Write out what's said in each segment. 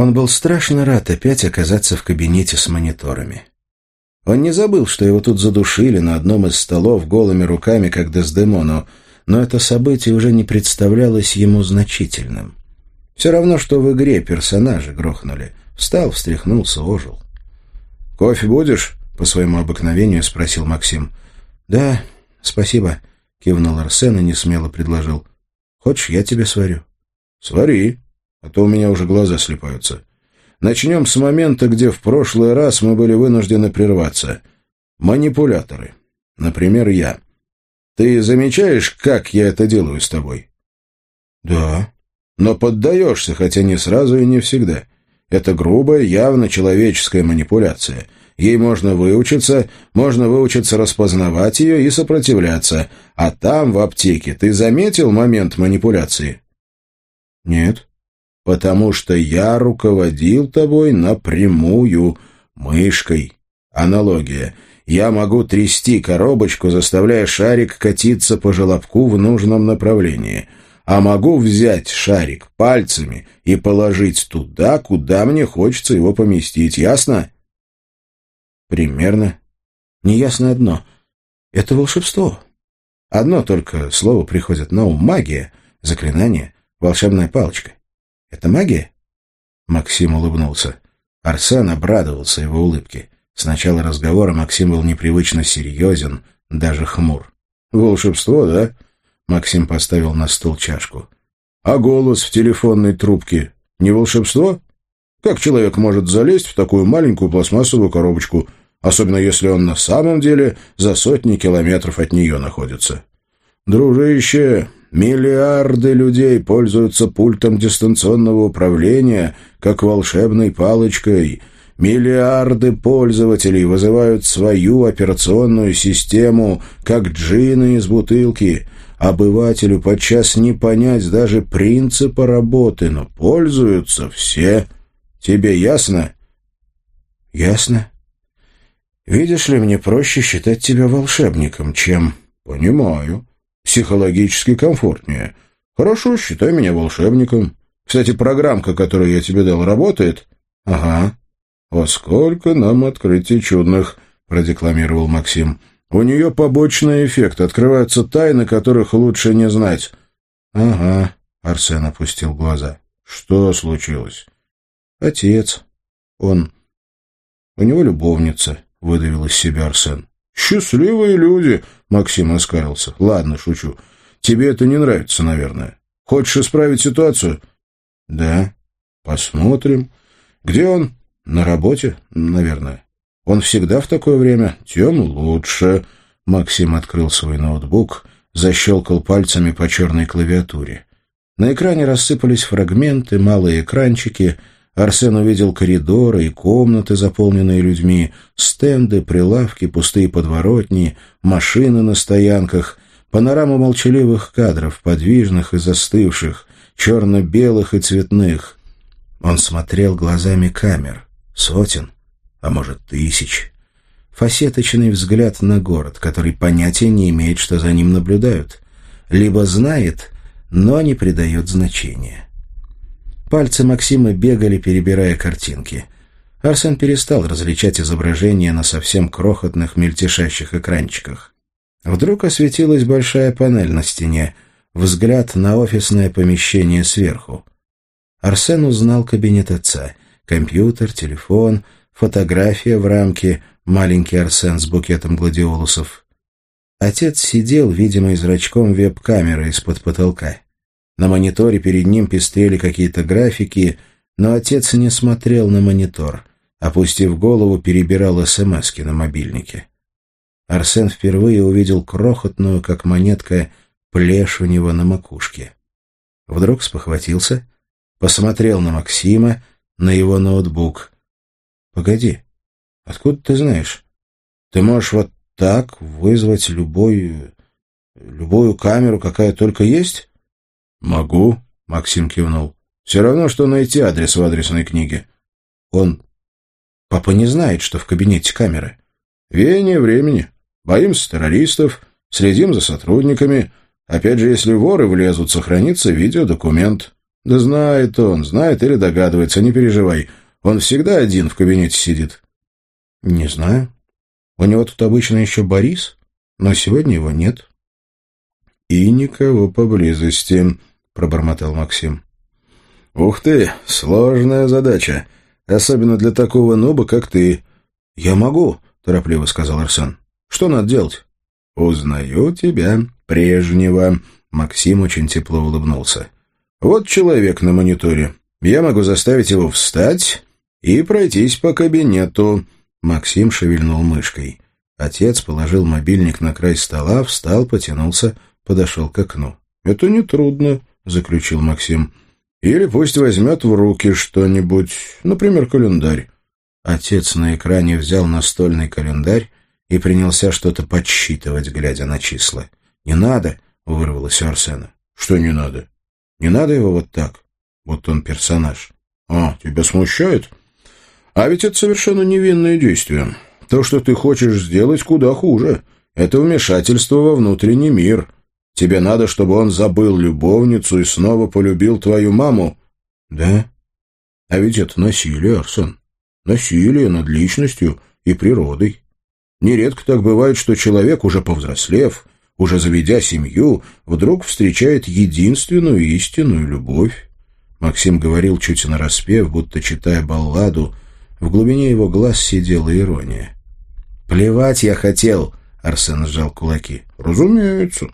Он был страшно рад опять оказаться в кабинете с мониторами. Он не забыл, что его тут задушили на одном из столов голыми руками, как Дездемону, но это событие уже не представлялось ему значительным. Все равно, что в игре персонажи грохнули. Встал, встряхнулся, ожил. «Кофе будешь?» — по своему обыкновению спросил Максим. «Да, спасибо», — кивнул Арсен и несмело предложил. «Хочешь, я тебе сварю?» «Свари, а то у меня уже глаза слепаются. Начнем с момента, где в прошлый раз мы были вынуждены прерваться. Манипуляторы. Например, я. Ты замечаешь, как я это делаю с тобой? Да. Но поддаешься, хотя не сразу и не всегда. Это грубая, явно человеческая манипуляция. Ей можно выучиться, можно выучиться распознавать ее и сопротивляться. А там, в аптеке, ты заметил момент манипуляции? Нет потому что я руководил тобой напрямую, мышкой. Аналогия. Я могу трясти коробочку, заставляя шарик катиться по желобку в нужном направлении, а могу взять шарик пальцами и положить туда, куда мне хочется его поместить. Ясно? Примерно. Неясно одно. Это волшебство. Одно только слово приходит на ум. Магия, заклинание, волшебная палочка. Это магия?» Максим улыбнулся. Арсен обрадовался его улыбке. С начала разговора Максим был непривычно серьезен, даже хмур. «Волшебство, да?» Максим поставил на стол чашку. «А голос в телефонной трубке не волшебство? Как человек может залезть в такую маленькую пластмассовую коробочку, особенно если он на самом деле за сотни километров от нее находится?» «Дружище, Миллиарды людей пользуются пультом дистанционного управления, как волшебной палочкой. Миллиарды пользователей вызывают свою операционную систему, как джины из бутылки. Обывателю подчас не понять даже принципа работы, но пользуются все. Тебе ясно? Ясно. Видишь ли, мне проще считать тебя волшебником, чем... Понимаю психологически комфортнее. Хорошо, считай меня волшебником. Кстати, программка, которую я тебе дал, работает? Ага. Во сколько нам открытий чудных, продекламировал Максим. У нее побочный эффект, открываются тайны, которых лучше не знать. Ага, Арсен опустил глаза. Что случилось? Отец. Он... У него любовница, выдавил из себя Арсен. «Счастливые люди!» — Максим оскалился. «Ладно, шучу. Тебе это не нравится, наверное. Хочешь исправить ситуацию?» «Да». «Посмотрим. Где он?» «На работе, наверное. Он всегда в такое время. Тем лучше». Максим открыл свой ноутбук, защелкал пальцами по черной клавиатуре. На экране рассыпались фрагменты, малые экранчики — Арсен увидел коридоры и комнаты, заполненные людьми, стенды, прилавки, пустые подворотни, машины на стоянках, панораму молчаливых кадров, подвижных и застывших, черно-белых и цветных. Он смотрел глазами камер. Сотен, а может, тысяч. Фасеточный взгляд на город, который понятия не имеет, что за ним наблюдают. Либо знает, но не придает значения. Пальцы Максима бегали, перебирая картинки. Арсен перестал различать изображения на совсем крохотных мельтешащих экранчиках. Вдруг осветилась большая панель на стене, взгляд на офисное помещение сверху. Арсен узнал кабинет отца. Компьютер, телефон, фотография в рамке, маленький Арсен с букетом гладиолусов. Отец сидел, видимо, и зрачком веб-камеры из-под потолка. На мониторе перед ним пестрели какие-то графики, но отец не смотрел на монитор. Опустив голову, перебирал СМСки на мобильнике. Арсен впервые увидел крохотную, как монетка, плешь у него на макушке. Вдруг спохватился, посмотрел на Максима, на его ноутбук. «Погоди, откуда ты знаешь? Ты можешь вот так вызвать любой... любую камеру, какая только есть?» «Могу», — Максим кивнул. «Все равно, что найти адрес в адресной книге». «Он... Папа не знает, что в кабинете камеры». «Веяние времени. Боимся террористов, следим за сотрудниками. Опять же, если воры влезут, сохранится видеодокумент». Да знает он, знает или догадывается, не переживай. Он всегда один в кабинете сидит. Не знаю. У него тут обычно еще Борис, но сегодня его нет. И никого поблизости, пробормотал Максим. Ух ты, сложная задача, особенно для такого нуба, как ты. Я могу, торопливо сказал Арсен. Что надо делать? Узнаю тебя прежнего. Максим очень тепло улыбнулся. Вот человек на мониторе. Я могу заставить его встать и пройтись по кабинету. Максим шевельнул мышкой. Отец положил мобильник на край стола, встал, потянулся, подошел к окну. «Это нетрудно», — заключил Максим. «Или пусть возьмет в руки что-нибудь, например, календарь». Отец на экране взял настольный календарь и принялся что-то подсчитывать, глядя на числа. «Не надо», — вырвалось у Арсена. «Что не надо?» Не надо его вот так. Вот он персонаж. А, тебя смущает? А ведь это совершенно невинное действие. То, что ты хочешь сделать, куда хуже. Это вмешательство во внутренний мир. Тебе надо, чтобы он забыл любовницу и снова полюбил твою маму. Да? А ведь это насилие, Арсен. Насилие над личностью и природой. Нередко так бывает, что человек, уже повзрослев, уже заведя семью, вдруг встречает единственную истинную любовь. Максим говорил чуть нараспев, будто читая балладу. В глубине его глаз сидела ирония. «Плевать я хотел!» — Арсен сжал кулаки. «Разумеется.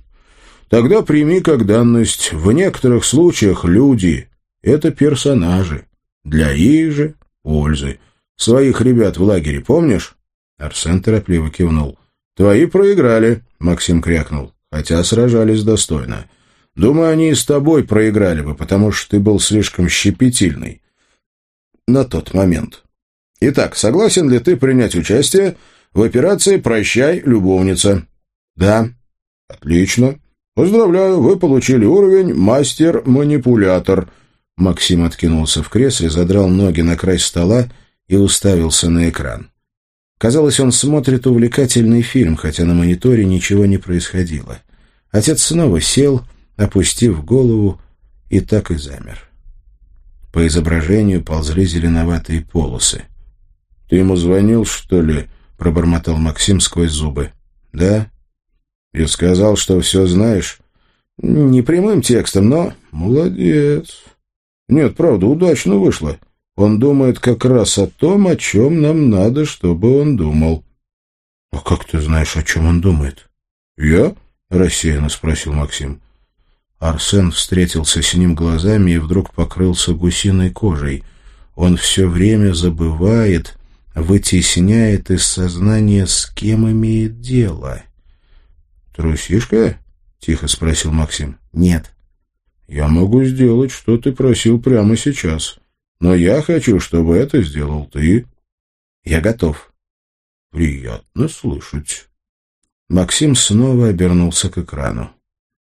Тогда прими как данность. В некоторых случаях люди — это персонажи. Для их же пользы. Своих ребят в лагере помнишь?» Арсен торопливо кивнул. «Твои проиграли», — Максим крякнул, «хотя сражались достойно. Думаю, они и с тобой проиграли бы, потому что ты был слишком щепетильный. На тот момент. Итак, согласен ли ты принять участие в операции «Прощай, любовница»?» «Да». «Отлично. Поздравляю, вы получили уровень «Мастер-манипулятор». Максим откинулся в кресле, задрал ноги на край стола и уставился на экран. Казалось, он смотрит увлекательный фильм, хотя на мониторе ничего не происходило. Отец снова сел, опустив голову, и так и замер. По изображению ползли зеленоватые полосы. — Ты ему звонил, что ли? — пробормотал Максим сквозь зубы. — Да. — И сказал, что все знаешь? — Не прямым текстом, но... — Молодец. — Нет, правда, удачно вышло. Он думает как раз о том, о чем нам надо, чтобы он думал. — А как ты знаешь, о чем он думает? — Я? — рассеянно спросил Максим. Арсен встретился с ним глазами и вдруг покрылся гусиной кожей. Он все время забывает, вытесняет из сознания, с кем имеет дело. «Трусишка?» — тихо спросил Максим. «Нет». «Я могу сделать, что ты просил прямо сейчас. Но я хочу, чтобы это сделал ты. Я готов. Приятно слышать. Максим снова обернулся к экрану.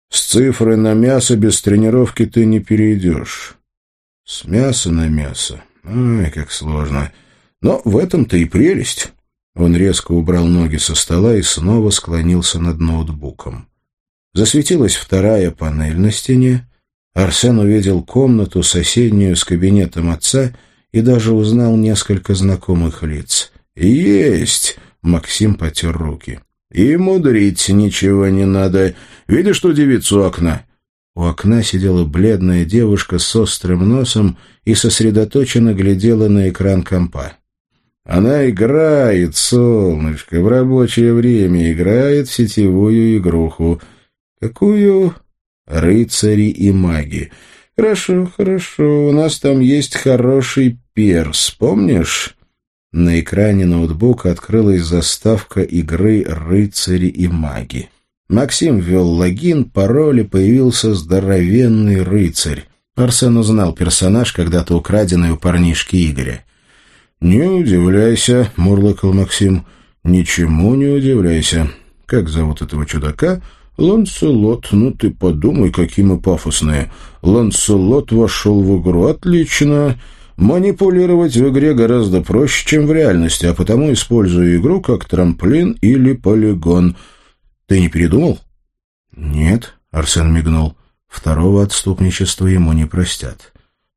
С цифры на мясо без тренировки ты не перейдешь. С мяса на мясо. Ай, как сложно. Но в этом-то и прелесть. Он резко убрал ноги со стола и снова склонился над ноутбуком. Засветилась вторая панель на стене, Арсен увидел комнату, соседнюю с кабинетом отца, и даже узнал несколько знакомых лиц. «Есть!» — Максим потер руки. «И мудрить ничего не надо. Видишь ту девицу окна?» У окна сидела бледная девушка с острым носом и сосредоточенно глядела на экран компа. «Она играет, солнышко, в рабочее время играет в сетевую игруху. Какую?» рыцари и маги. Хорошо, хорошо, у нас там есть хороший перс, помнишь? На экране ноутбука открылась заставка игры «Рыцари и маги». Максим ввел логин, пароль и появился здоровенный рыцарь. Арсен узнал персонаж, когда-то украденный у парнишки Игоря. «Не удивляйся», — мурлыкал Максим, — «ничему не удивляйся. Как зовут этого чудака?» «Ланселот, ну ты подумай, какие мы пафосные. Ланселот вошел в игру. Отлично. Манипулировать в игре гораздо проще, чем в реальности, а потому использую игру как трамплин или полигон. Ты не передумал?» «Нет», — Арсен мигнул. Второго отступничества ему не простят.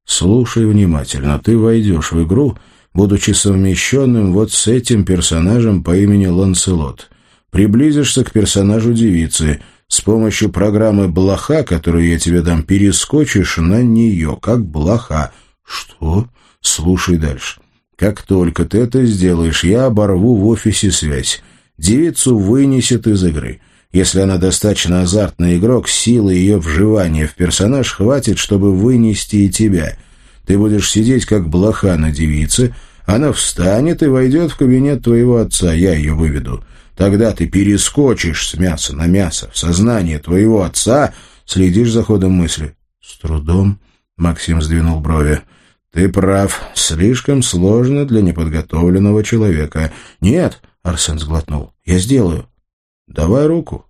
Слушай внимательно, ты войдешь в игру, будучи совмещенным вот с этим персонажем по имени Ланселот. Приблизишься к персонажу девицы. С помощью программы «Блоха», которую я тебе дам, перескочишь на нее, как блоха. Что? Слушай дальше. Как только ты это сделаешь, я оборву в офисе связь. Девицу вынесет из игры. Если она достаточно азартный игрок, силы ее вживания в персонаж хватит, чтобы вынести и тебя. Ты будешь сидеть как блоха на девице, она встанет и войдет в кабинет твоего отца, я ее выведу. Тогда ты перескочишь с мяса на мясо в сознание твоего отца, следишь за ходом мысли. С трудом Максим сдвинул брови. «Ты прав. Слишком сложно для неподготовленного человека». «Нет», — Арсен сглотнул, — «я сделаю». «Давай руку».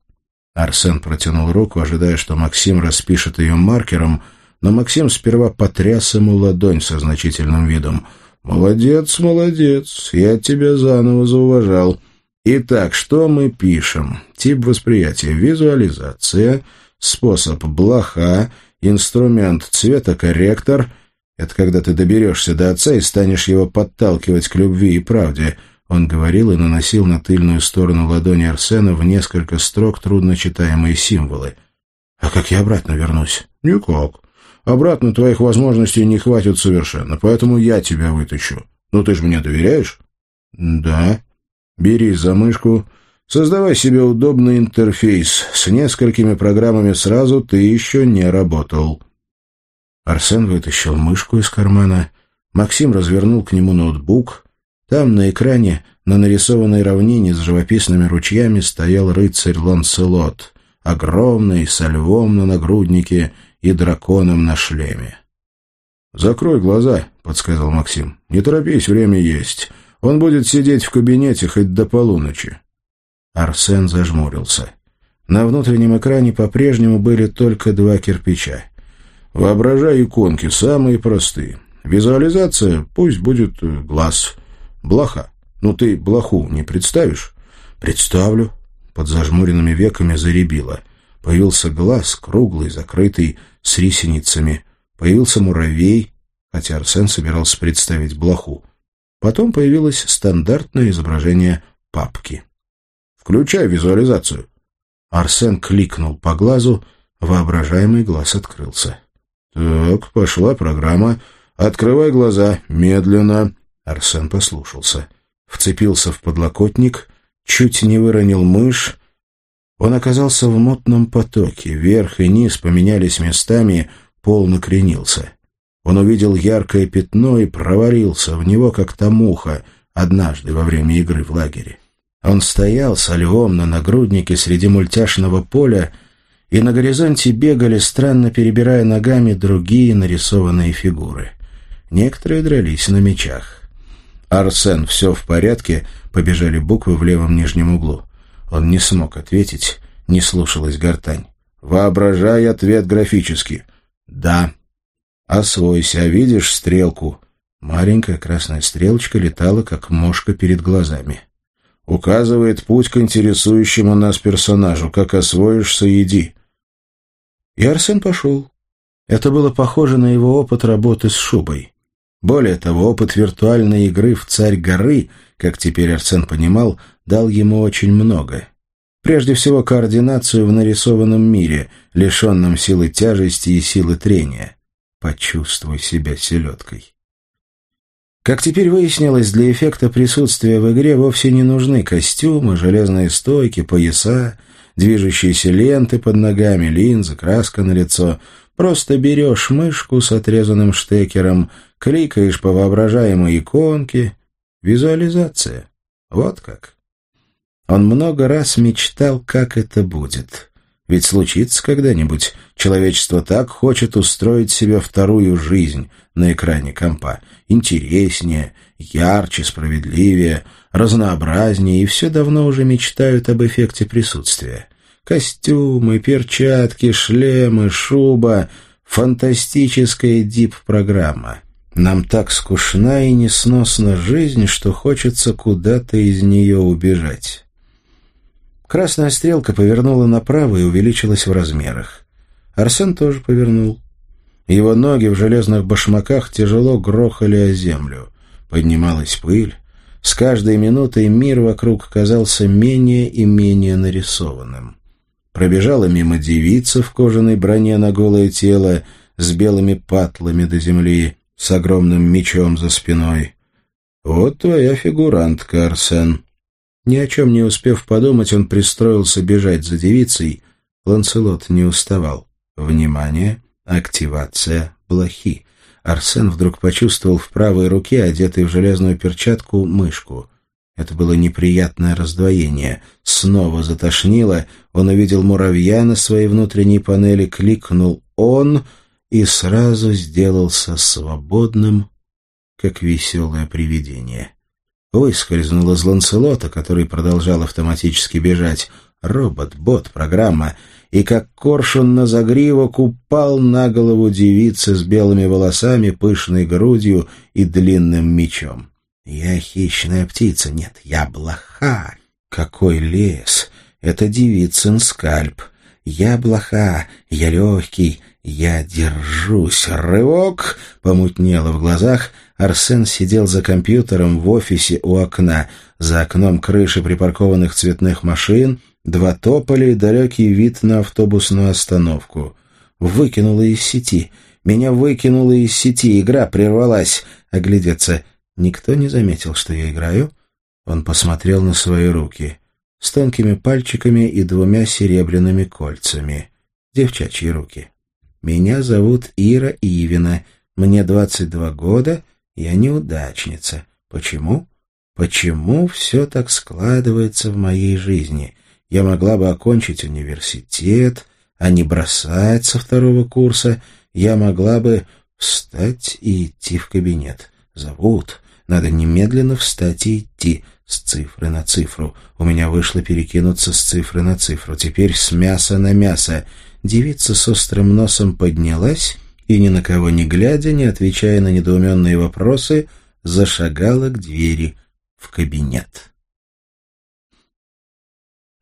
Арсен протянул руку, ожидая, что Максим распишет ее маркером, но Максим сперва потряс ему ладонь со значительным видом. «Молодец, молодец, я тебя заново зауважал. Итак, что мы пишем? Тип восприятия, визуализация, способ блоха, инструмент цветокорректор — это когда ты доберешься до отца и станешь его подталкивать к любви и правде — он говорил и наносил на тыльную сторону ладони Арсена в несколько строк трудночитаемые символы. «А как я обратно вернусь?» «Никак. Обратно твоих возможностей не хватит совершенно, поэтому я тебя вытащу. Ну ты же мне доверяешь?» «Да». «Бери за мышку, создавай себе удобный интерфейс. С несколькими программами сразу ты еще не работал». Арсен вытащил мышку из кармана. Максим развернул к нему ноутбук — там, на экране, на нарисованной равнине с живописными ручьями стоял рыцарь Ланселот, огромный, со львом на нагруднике и драконом на шлеме. «Закрой глаза», — подсказал Максим. «Не торопись, время есть. Он будет сидеть в кабинете хоть до полуночи». Арсен зажмурился. На внутреннем экране по-прежнему были только два кирпича. «Воображай иконки, самые простые. Визуализация пусть будет э, глаз». Блоха. Ну ты блоху не представишь? Представлю. Под зажмуренными веками заребило. Появился глаз, круглый, закрытый, с рисеницами. Появился муравей, хотя Арсен собирался представить блоху. Потом появилось стандартное изображение папки. «Включай визуализацию». Арсен кликнул по глазу, воображаемый глаз открылся. «Так, пошла программа. Открывай глаза. Медленно». Арсен послушался. Вцепился в подлокотник, чуть не выронил мышь. Он оказался в мутном потоке. Вверх и низ поменялись местами, пол накренился. Он увидел яркое пятно и провалился в него, как та муха, однажды во время игры в лагере. Он стоял со львом на нагруднике среди мультяшного поля, и на горизонте бегали, странно перебирая ногами, другие нарисованные фигуры. Некоторые дрались на мечах. «Арсен, все в порядке?» Побежали буквы в левом нижнем углу. Он не смог ответить, не слушалась гортань. «Воображай ответ графически». «Да». «Освойся, видишь стрелку?» Маленькая красная стрелочка летала, как мошка перед глазами. «Указывает путь к интересующему нас персонажу. Как освоишься, иди». И Арсен пошел. Это было похоже на его опыт работы с шубой. Более того, опыт виртуальной игры в «Царь горы», как теперь Арсен понимал, дал ему очень много. Прежде всего, координацию в нарисованном мире, лишенном силы тяжести и силы трения. Почувствуй себя селедкой. Как теперь выяснилось, для эффекта присутствия в игре вовсе не нужны костюмы, железные стойки, пояса, движущиеся ленты под ногами, линзы, краска на лицо. Просто берешь мышку с отрезанным штекером, кликаешь по воображаемой иконке. Визуализация. Вот как. Он много раз мечтал, как это будет. Ведь случится когда-нибудь. Человечество так хочет устроить себе вторую жизнь на экране компа. Интереснее, ярче, справедливее, разнообразнее, и все давно уже мечтают об эффекте присутствия. Костюмы, перчатки, шлемы, шуба — фантастическая дип-программа. Нам так скучна и несносна жизнь, что хочется куда-то из нее убежать. Красная стрелка повернула направо и увеличилась в размерах. Арсен тоже повернул. Его ноги в железных башмаках тяжело грохали о землю. Поднималась пыль. С каждой минутой мир вокруг казался менее и менее нарисованным. Пробежала мимо девица в кожаной броне на голое тело с белыми патлами до земли, с огромным мечом за спиной. «Вот твоя фигурантка, Арсен». Ни о чем не успев подумать, он пристроился бежать за девицей. Ланселот не уставал. «Внимание! Активация блохи!» Арсен вдруг почувствовал в правой руке, одетой в железную перчатку, мышку. Это было неприятное раздвоение. Снова затошнило. Он увидел муравья на своей внутренней панели, кликнул «Он» и сразу сделался свободным, как веселое привидение. Выскользнул из Ланселота, который продолжал автоматически бежать. Робот, бот, программа. И как коршун на загривок упал на голову девицы с белыми волосами, пышной грудью и длинным мечом. «Я хищная птица. Нет, я блоха. Какой лес! Это девицын скальп. Я блоха, я легкий, я держусь. Рывок!» Помутнело в глазах. Арсен сидел за компьютером в офисе у окна. За окном крыши припаркованных цветных машин, два тополя и далекий вид на автобусную остановку. Выкинула из сети. Меня выкинуло из сети. Игра прервалась. Оглядеться. Никто не заметил, что я играю. Он посмотрел на свои руки. С тонкими пальчиками и двумя серебряными кольцами. Девчачьи руки. Меня зовут Ира Ивина. Мне 22 года. Я неудачница. Почему? Почему все так складывается в моей жизни? Я могла бы окончить университет, а не бросать со второго курса. Я могла бы встать и идти в кабинет. Зовут. Надо немедленно встать и идти с цифры на цифру. У меня вышло перекинуться с цифры на цифру. Теперь с мяса на мясо. Девица с острым носом поднялась и, ни на кого не глядя, не отвечая на недоуменные вопросы, зашагала к двери в кабинет.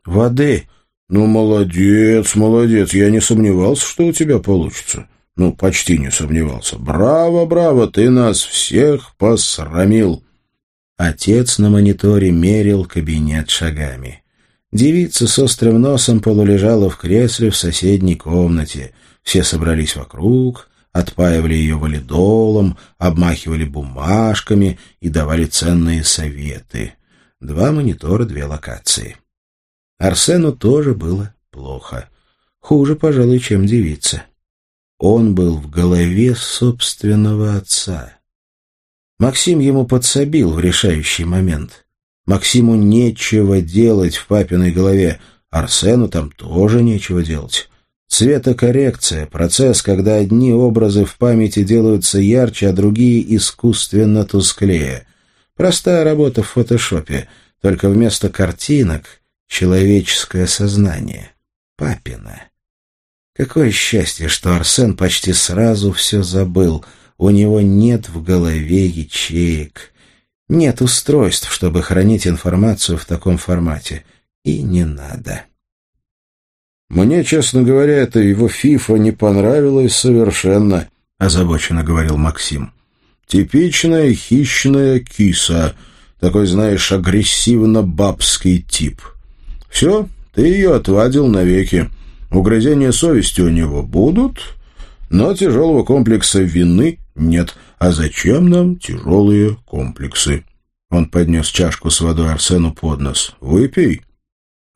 «Воды!» «Ну, молодец, молодец. Я не сомневался, что у тебя получится. Ну, почти не сомневался. Браво, браво, ты нас всех посрамил!» Отец на мониторе мерил кабинет шагами. Девица с острым носом полулежала в кресле в соседней комнате. Все собрались вокруг, отпаивали ее валидолом, обмахивали бумажками и давали ценные советы. Два монитора, две локации. Арсену тоже было плохо. Хуже, пожалуй, чем девица. Он был в голове собственного отца. Максим ему подсобил в решающий момент. Максиму нечего делать в папиной голове, Арсену там тоже нечего делать. Цветокоррекция — процесс, когда одни образы в памяти делаются ярче, а другие искусственно тусклее. Простая работа в фотошопе, только вместо картинок — человеческое сознание. Папина. Какое счастье, что Арсен почти сразу все забыл. У него нет в голове ячеек. Нет устройств, чтобы хранить информацию в таком формате. И не надо. «Мне, честно говоря, это его фифа не понравилось совершенно», — озабоченно говорил Максим. «Типичная хищная киса, такой, знаешь, агрессивно-бабский тип. Все, ты ее отвадил навеки. Угрызения совести у него будут, но тяжелого комплекса вины нет. А зачем нам тяжелые комплексы? Он поднес чашку с водой Арсену под нос. «Выпей».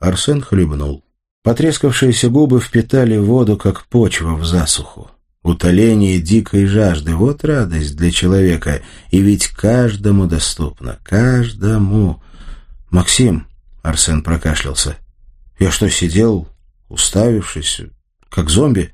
Арсен хлебнул. Потрескавшиеся губы впитали воду, как почва в засуху. Утоление дикой жажды — вот радость для человека, и ведь каждому доступно, каждому. «Максим», — Арсен прокашлялся, — «я что, сидел уставившись, как зомби.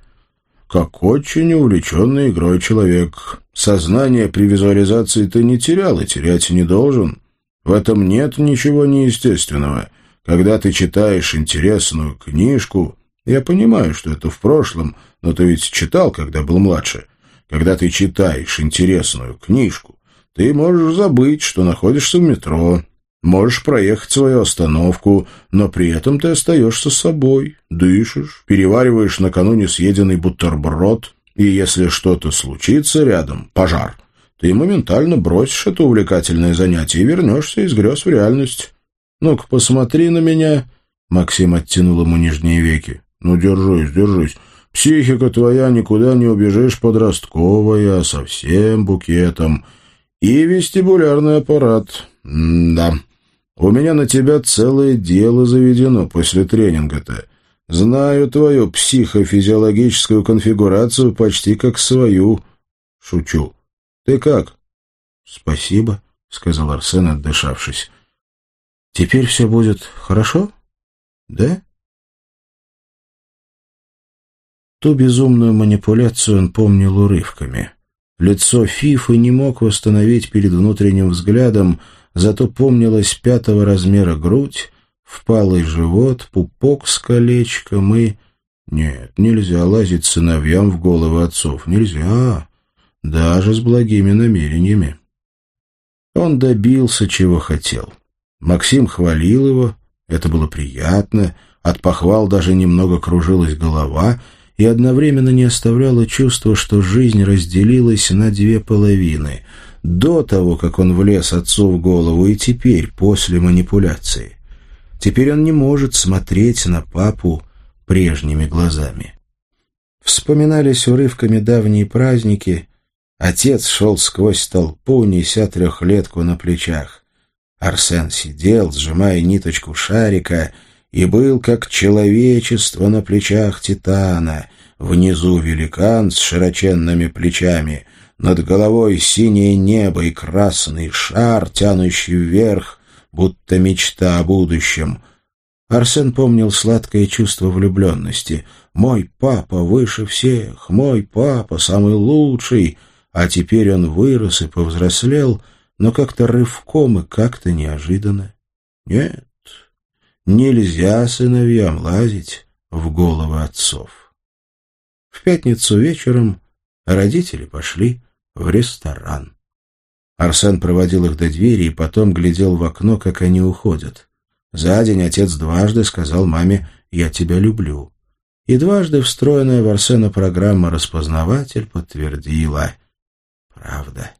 Как очень увлеченный игрой человек. Сознание при визуализации ты не терял и терять не должен. В этом нет ничего неестественного. Когда ты читаешь интересную книжку... Я понимаю, что это в прошлом, но ты ведь читал, когда был младше. Когда ты читаешь интересную книжку, ты можешь забыть, что находишься в метро. Можешь проехать свою остановку, но при этом ты остаешься собой, дышишь, перевариваешь накануне съеденный бутерброд, и если что-то случится рядом, пожар, ты моментально бросишь это увлекательное занятие и вернешься из грез в реальность. Ну-ка, посмотри на меня. Максим оттянул ему нижние веки. Ну, держись, держись. Психика твоя никуда не убежишь подростковая, совсем букетом. И вестибулярный аппарат. М да. У меня на тебя целое дело заведено после тренинга-то. Знаю твою психофизиологическую конфигурацию почти как свою. Шучу. Ты как? Спасибо, сказал Арсен, отдышавшись. Теперь все будет хорошо? Да? Ту безумную манипуляцию он помнил урывками. Лицо Фифы не мог восстановить перед внутренним взглядом, зато помнилась пятого размера грудь, впалый живот, пупок с колечком и... Нет, нельзя лазить сыновьям в головы отцов. Нельзя. Даже с благими намерениями. Он добился, чего хотел. Максим хвалил его, это было приятно, от похвал даже немного кружилась голова и одновременно не оставляло чувство, что жизнь разделилась на две половины — до того, как он влез отцу в голову, и теперь, после манипуляции. Теперь он не может смотреть на папу прежними глазами. Вспоминались урывками давние праздники. Отец шел сквозь толпу, неся трехлетку на плечах. Арсен сидел, сжимая ниточку шарика, и был как человечество на плечах Титана. Внизу великан с широченными плечами — над головой синее небо и красный шар, тянущий вверх, будто мечта о будущем. Арсен помнил сладкое чувство влюбленности. «Мой папа выше всех, мой папа самый лучший», а теперь он вырос и повзрослел, но как-то рывком и как-то неожиданно. Нет, нельзя сыновьям лазить в головы отцов. В пятницу вечером родители пошли в ресторан. Арсен проводил их до двери и потом глядел в окно, как они уходят. За день отец дважды сказал маме «Я тебя люблю». И дважды встроенная в Арсена программа «Распознаватель» подтвердила «Правда».